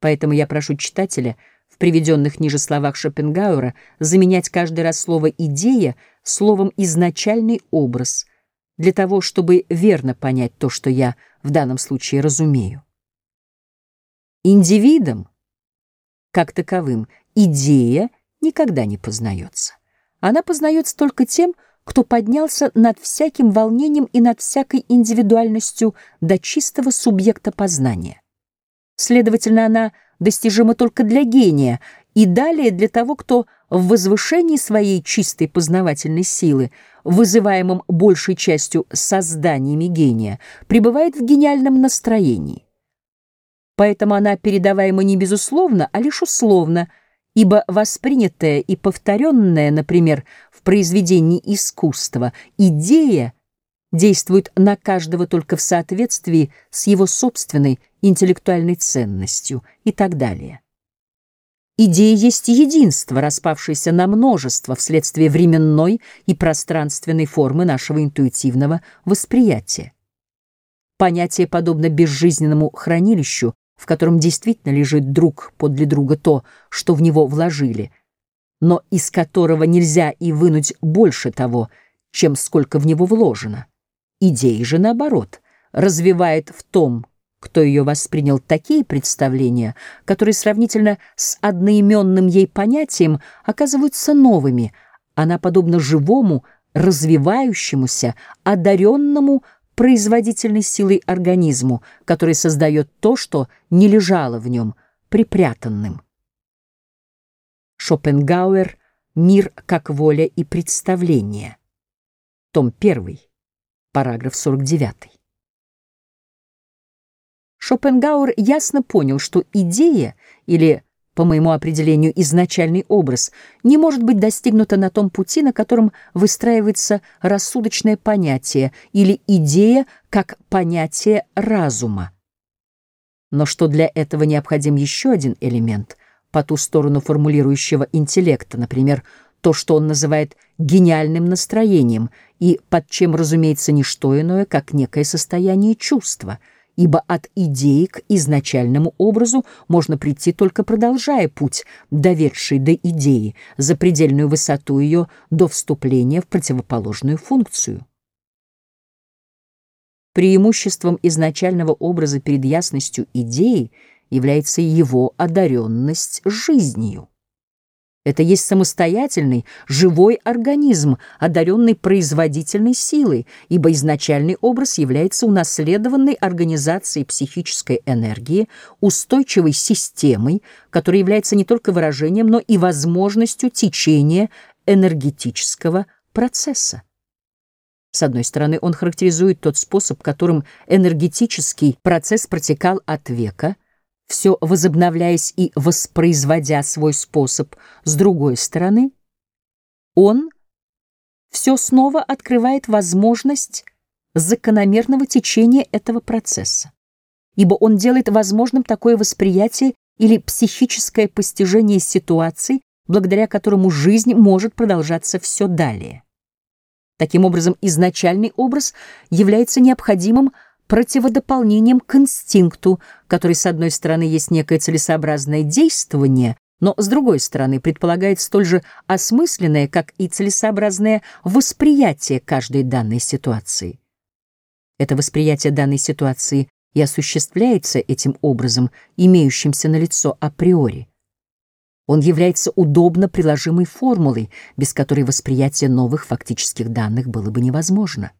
Поэтому я прошу читателя в приведенных ниже словах Шопенгауэра заменять каждый раз слово «идея» словом «изначальный образ», для того, чтобы верно понять то, что я в данном случае разумею. Индивидом, как таковым, идея никогда не познается. Она познается только тем, кто поднялся над всяким волнением и над всякой индивидуальностью до чистого субъекта познания. Следовательно, она достижима только для гения и далее для того, кто в возвышении своей чистой познавательной силы, вызываемым большей частью созданиями гения, пребывает в гениальном настроении. Поэтому она передаваема не безусловно, а лишь условно, ибо воспринятая и повторенная, например, в произведении искусства, идея действует на каждого только в соответствии с его собственной интеллектуальной ценностью и так далее. Идея есть единство, распавшееся на множество вследствие временной и пространственной формы нашего интуитивного восприятия. Понятие подобно безжизненному хранилищу, в котором действительно лежит друг подле друга то, что в него вложили, но из которого нельзя и вынуть больше того, чем сколько в него вложено. Идея же, наоборот, развивает в том, кто ее воспринял, такие представления, которые сравнительно с одноименным ей понятием оказываются новыми. Она подобна живому, развивающемуся, одаренному производительной силой организму, который создает то, что не лежало в нем, припрятанным. Шопенгауэр «Мир как воля и представление». Том 1, параграф 49. Шопенгауэр ясно понял, что идея или по моему определению, изначальный образ, не может быть достигнута на том пути, на котором выстраивается рассудочное понятие или идея как понятие разума. Но что для этого необходим еще один элемент по ту сторону формулирующего интеллекта, например, то, что он называет гениальным настроением, и под чем, разумеется, не что иное, как некое состояние чувства — ибо от идеи к изначальному образу можно прийти только продолжая путь, доведший до идеи, за предельную высоту ее до вступления в противоположную функцию. Преимуществом изначального образа перед ясностью идеи является его одаренность жизнью. Это есть самостоятельный, живой организм, одаренный производительной силой, ибо изначальный образ является унаследованной организацией психической энергии, устойчивой системой, которая является не только выражением, но и возможностью течения энергетического процесса. С одной стороны, он характеризует тот способ, которым энергетический процесс протекал от века – все возобновляясь и воспроизводя свой способ, с другой стороны, он все снова открывает возможность закономерного течения этого процесса, ибо он делает возможным такое восприятие или психическое постижение ситуаций, благодаря которому жизнь может продолжаться все далее. Таким образом, изначальный образ является необходимым противодополнением к инстинкту, который, с одной стороны, есть некое целесообразное действование, но, с другой стороны, предполагает столь же осмысленное, как и целесообразное восприятие каждой данной ситуации. Это восприятие данной ситуации и осуществляется этим образом, имеющимся на лицо априори. Он является удобно приложимой формулой, без которой восприятие новых фактических данных было бы невозможно.